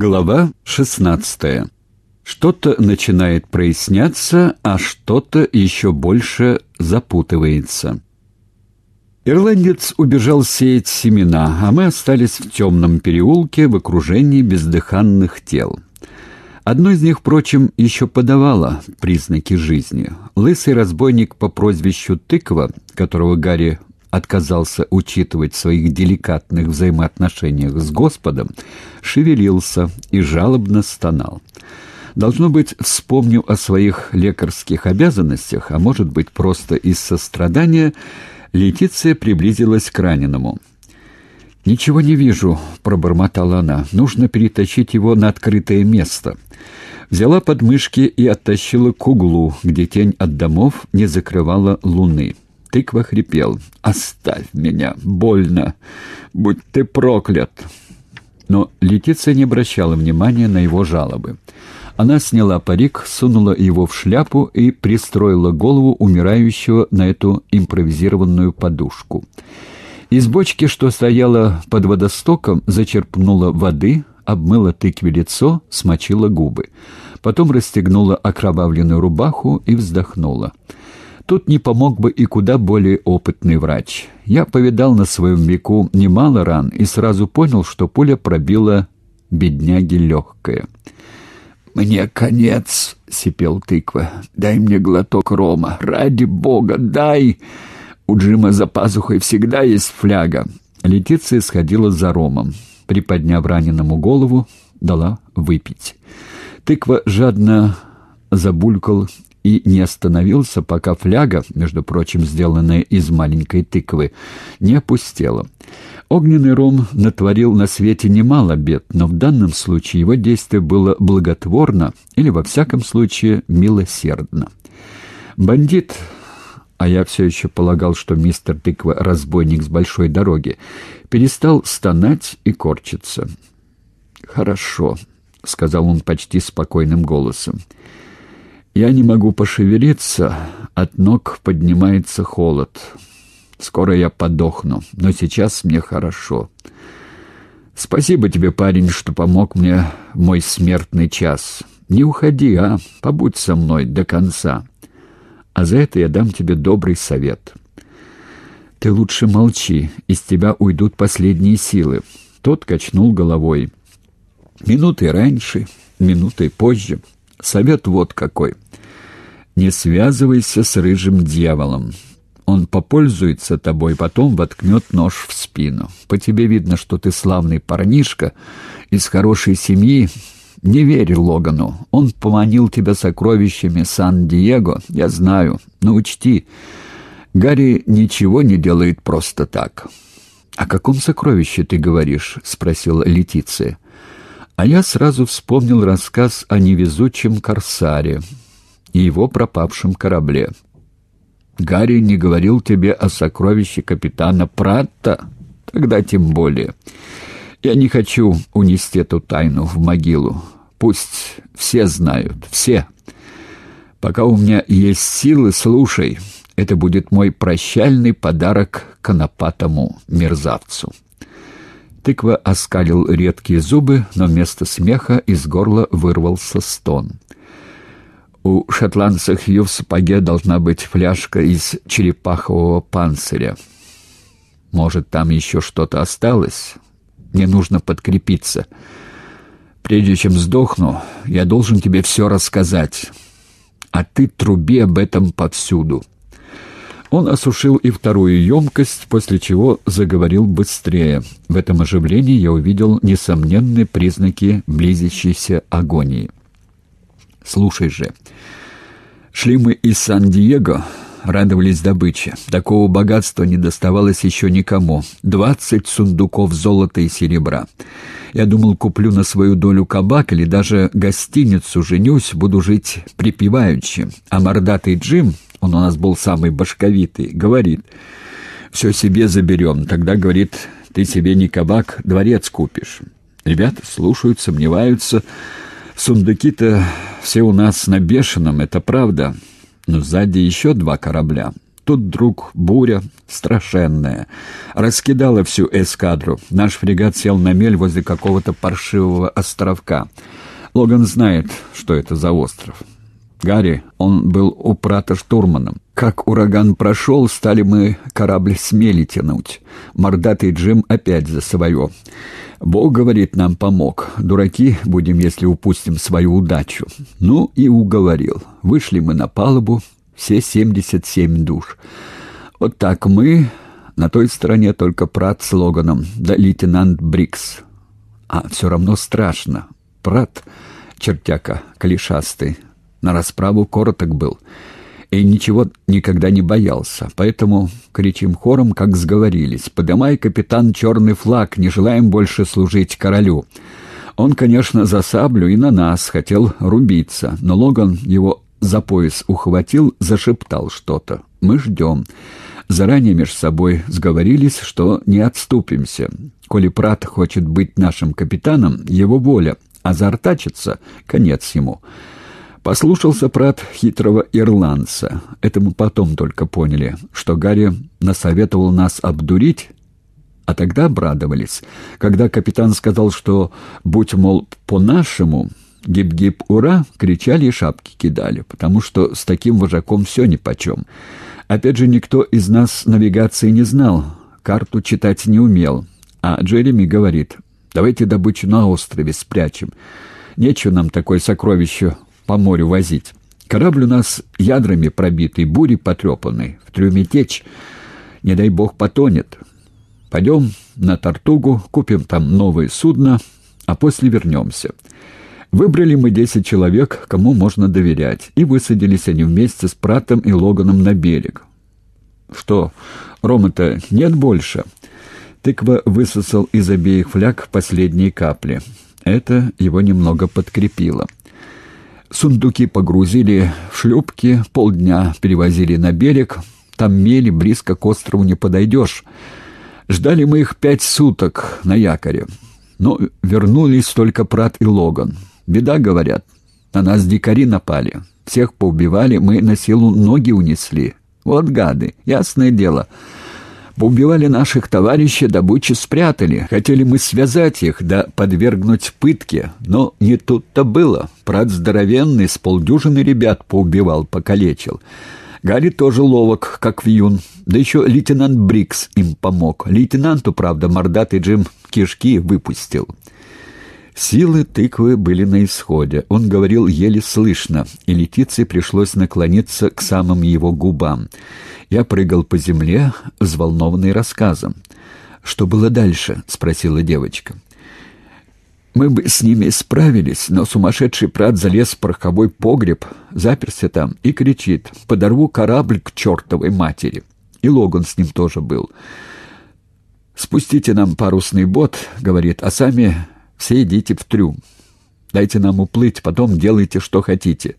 Глава 16. Что-то начинает проясняться, а что-то еще больше запутывается. Ирландец убежал сеять семена, а мы остались в темном переулке в окружении бездыханных тел. Одно из них, впрочем, еще подавало признаки жизни. Лысый разбойник по прозвищу Тыква, которого Гарри отказался учитывать в своих деликатных взаимоотношениях с Господом, шевелился и жалобно стонал. Должно быть, вспомнил о своих лекарских обязанностях, а может быть, просто из сострадания, Летиция приблизилась к раненому. «Ничего не вижу», — пробормотала она. «Нужно перетащить его на открытое место». Взяла подмышки и оттащила к углу, где тень от домов не закрывала луны. Тыква хрипел. «Оставь меня! Больно! Будь ты проклят!» Но Летиция не обращала внимания на его жалобы. Она сняла парик, сунула его в шляпу и пристроила голову умирающего на эту импровизированную подушку. Из бочки, что стояла под водостоком, зачерпнула воды, обмыла тыкве лицо, смочила губы. Потом расстегнула окровавленную рубаху и вздохнула. Тут не помог бы и куда более опытный врач. Я повидал на своем веку немало ран и сразу понял, что пуля пробила бедняги легкое. «Мне конец!» — сипел тыква. «Дай мне глоток рома! Ради бога, дай!» У Джима за пазухой всегда есть фляга. Летиция сходила за ромом. Приподняв раненому голову, дала выпить. Тыква жадно забулькал и не остановился, пока фляга, между прочим, сделанная из маленькой тыквы, не опустела. Огненный ром натворил на свете немало бед, но в данном случае его действие было благотворно или, во всяком случае, милосердно. Бандит, а я все еще полагал, что мистер Тыква — разбойник с большой дороги, перестал стонать и корчиться. «Хорошо», — сказал он почти спокойным голосом. Я не могу пошевелиться, от ног поднимается холод. Скоро я подохну, но сейчас мне хорошо. Спасибо тебе, парень, что помог мне в мой смертный час. Не уходи, а побудь со мной до конца. А за это я дам тебе добрый совет. Ты лучше молчи, из тебя уйдут последние силы. Тот качнул головой. Минуты раньше, минутой позже — Совет вот какой. Не связывайся с рыжим дьяволом. Он попользуется тобой, потом воткнет нож в спину. По тебе видно, что ты славный парнишка из хорошей семьи. Не верь Логану. Он поманил тебя сокровищами Сан-Диего, я знаю. Но учти, Гарри ничего не делает просто так. «О каком сокровище ты говоришь?» — спросила Летиция. А я сразу вспомнил рассказ о невезучем корсаре и его пропавшем корабле. «Гарри не говорил тебе о сокровище капитана Пратта? Тогда тем более. Я не хочу унести эту тайну в могилу. Пусть все знают, все. Пока у меня есть силы, слушай, это будет мой прощальный подарок конопатому мерзавцу». Тыква оскалил редкие зубы, но вместо смеха из горла вырвался стон. У шотландца Хью в сапоге должна быть фляжка из черепахового панциря. Может, там еще что-то осталось? Мне нужно подкрепиться. Прежде чем сдохну, я должен тебе все рассказать. А ты труби об этом повсюду». Он осушил и вторую емкость, после чего заговорил быстрее. В этом оживлении я увидел несомненные признаки близящейся агонии. «Слушай же, шли мы из Сан-Диего, радовались добыче. Такого богатства не доставалось еще никому. Двадцать сундуков золота и серебра. Я думал, куплю на свою долю кабак или даже гостиницу, женюсь, буду жить припеваючи. А мордатый Джим он у нас был самый башковитый, говорит, «Все себе заберем». Тогда, говорит, «Ты себе не кабак, дворец купишь». Ребята слушают, сомневаются. Сундуки-то все у нас на бешеном, это правда. Но сзади еще два корабля. тут вдруг буря страшенная. Раскидала всю эскадру. Наш фрегат сел на мель возле какого-то паршивого островка. Логан знает, что это за остров. Гарри, он был у Прата штурманом. Как ураган прошел, стали мы корабль смели тянуть. Мордатый Джим опять за свое. Бог, говорит, нам помог. Дураки будем, если упустим свою удачу. Ну и уговорил. Вышли мы на палубу, все семьдесят семь душ. Вот так мы, на той стороне только Прат с Логаном, да лейтенант Брикс. А все равно страшно. Прат, чертяка, клишастый, на расправу короток был и ничего никогда не боялся. Поэтому кричим хором, как сговорились. «Подымай, капитан, черный флаг, не желаем больше служить королю». Он, конечно, за саблю и на нас хотел рубиться, но Логан его за пояс ухватил, зашептал что-то. «Мы ждем». Заранее между собой сговорились, что не отступимся. Коли Прат хочет быть нашим капитаном, его воля, а заортачится — конец ему. Послушался Прат хитрого ирландца. Это мы потом только поняли, что Гарри насоветовал нас обдурить, а тогда обрадовались. Когда капитан сказал, что «будь, мол, по-нашему», «гип-гип, ура!» кричали и шапки кидали, потому что с таким вожаком все нипочем. Опять же, никто из нас навигации не знал, карту читать не умел. А Джереми говорит, давайте добычу на острове спрячем. Нечего нам такое сокровище по морю возить. Корабль у нас ядрами пробитый, бури потрепанный, в трюме течь. Не дай бог потонет. Пойдем на Тартугу, купим там новое судно, а после вернемся. Выбрали мы десять человек, кому можно доверять, и высадились они вместе с Пратом и Логаном на берег. Что, Рома-то нет больше? Тыква высосал из обеих фляг последние капли. Это его немного подкрепило. Сундуки погрузили в шлюпки, полдня перевозили на берег. Там мели, близко к острову не подойдешь. Ждали мы их пять суток на якоре. Но вернулись только Прат и Логан. Беда, говорят. На нас дикари напали. Всех поубивали, мы на силу ноги унесли. Вот гады, ясное дело. Поубивали наших товарищей, добычу спрятали. Хотели мы связать их, да подвергнуть пытке. Но не тут-то было. Прат здоровенный, с полдюжины ребят поубивал, покалечил. Гарри тоже ловок, как вьюн. Да еще лейтенант Брикс им помог. Лейтенанту, правда, мордатый Джим кишки выпустил. Силы тыквы были на исходе. Он говорил еле слышно, и Летиции пришлось наклониться к самым его губам. Я прыгал по земле, взволнованный рассказом. «Что было дальше?» — спросила девочка. Мы бы с ними справились, но сумасшедший прат залез в пороховой погреб, заперся там и кричит «Подорву корабль к чертовой матери!» И Логан с ним тоже был. «Спустите нам парусный бот», — говорит, — «а сами все идите в трюм. Дайте нам уплыть, потом делайте, что хотите».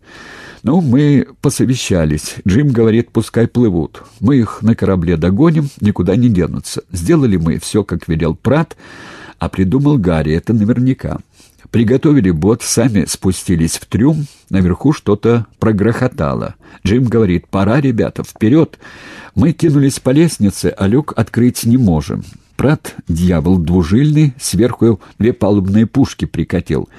Ну, мы посовещались. Джим говорит, пускай плывут. Мы их на корабле догоним, никуда не денутся. Сделали мы все, как велел Прат, а придумал Гарри, это наверняка. Приготовили бот, сами спустились в трюм, наверху что-то прогрохотало. Джим говорит, пора, ребята, вперед. Мы кинулись по лестнице, а люк открыть не можем. Прат, дьявол двужильный, сверху две палубные пушки прикатил.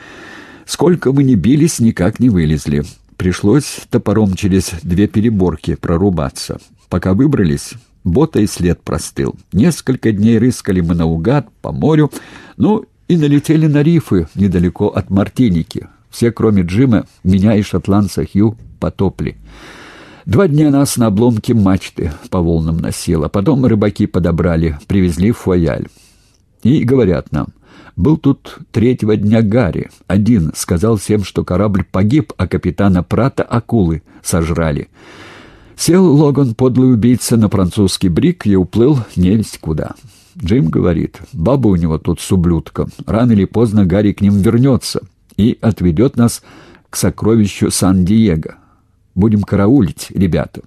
Сколько мы ни бились, никак не вылезли. Пришлось топором через две переборки прорубаться. Пока выбрались, бота и след простыл. Несколько дней рыскали мы наугад, по морю, ну и налетели на рифы недалеко от Мартиники. Все, кроме Джима, меня и шотландца Хью потопли. Два дня нас на обломке мачты по волнам носило. Потом рыбаки подобрали, привезли в Фуаяль. И говорят нам, был тут третьего дня Гарри. Один сказал всем, что корабль погиб, а капитана Прата акулы сожрали. Сел Логан, подлый убийца, на французский брик и уплыл невесть куда. Джим говорит, баба у него тут с ублюдком. Рано или поздно Гарри к ним вернется и отведет нас к сокровищу Сан-Диего. Будем караулить, ребята.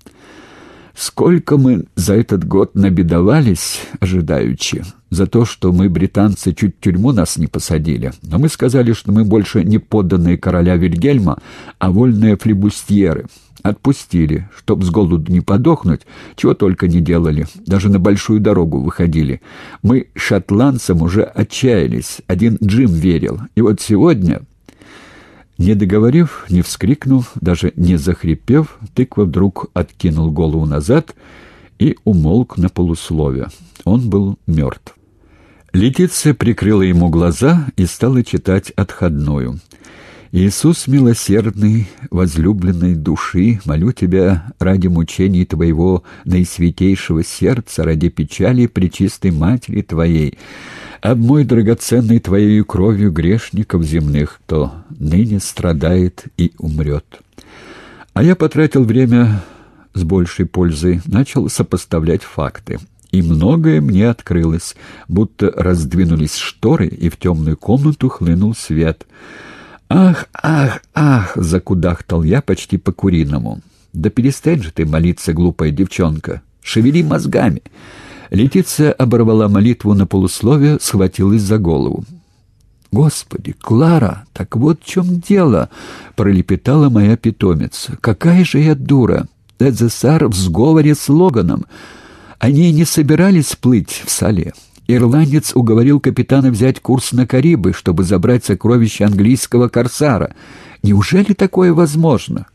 Сколько мы за этот год набедовались, ожидаючи, за то, что мы, британцы, чуть тюрьму нас не посадили. Но мы сказали, что мы больше не подданные короля Вильгельма, а вольные флебустьеры. Отпустили, чтоб с голоду не подохнуть, чего только не делали, даже на большую дорогу выходили. Мы шотландцам уже отчаялись, один Джим верил. И вот сегодня... Не договорив, не вскрикнув, даже не захрипев, тыква вдруг откинул голову назад и умолк на полуслове. Он был мертв. Летиция прикрыла ему глаза и стала читать отходную. «Иисус милосердный, возлюбленной души, молю Тебя ради мучений Твоего наисвятейшего сердца, ради печали Пречистой Матери Твоей, обмой драгоценной Твоей кровью грешников земных, кто ныне страдает и умрет». А я потратил время с большей пользой, начал сопоставлять факты. И многое мне открылось, будто раздвинулись шторы, и в темную комнату хлынул свет — «Ах, ах, ах!» — закудахтал я почти по-куриному. «Да перестань же ты молиться, глупая девчонка! Шевели мозгами!» Летиция оборвала молитву на полусловие, схватилась за голову. «Господи, Клара, так вот в чем дело!» — пролепетала моя питомица. «Какая же я дура! Эдзесар в сговоре с Логаном! Они не собирались плыть в Сале!» Ирландец уговорил капитана взять курс на Карибы, чтобы забрать сокровища английского корсара. Неужели такое возможно?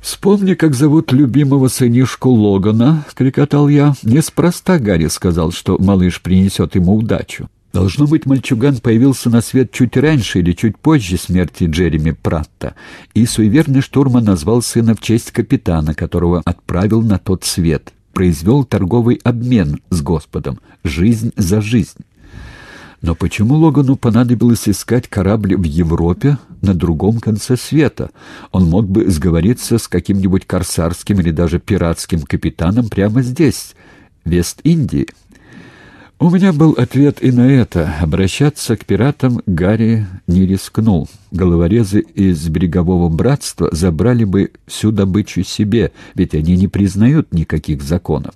«Вспомни, как зовут любимого сынишку Логана», — крикотал я. «Неспроста Гарри сказал, что малыш принесет ему удачу. Должно быть, мальчуган появился на свет чуть раньше или чуть позже смерти Джереми Пратта, и суеверный штурман назвал сына в честь капитана, которого отправил на тот свет» произвел торговый обмен с Господом, жизнь за жизнь. Но почему Логану понадобилось искать корабль в Европе на другом конце света? Он мог бы сговориться с каким-нибудь корсарским или даже пиратским капитаном прямо здесь, в Вест-Индии. У меня был ответ и на это. Обращаться к пиратам Гарри не рискнул. Головорезы из берегового братства забрали бы всю добычу себе, ведь они не признают никаких законов.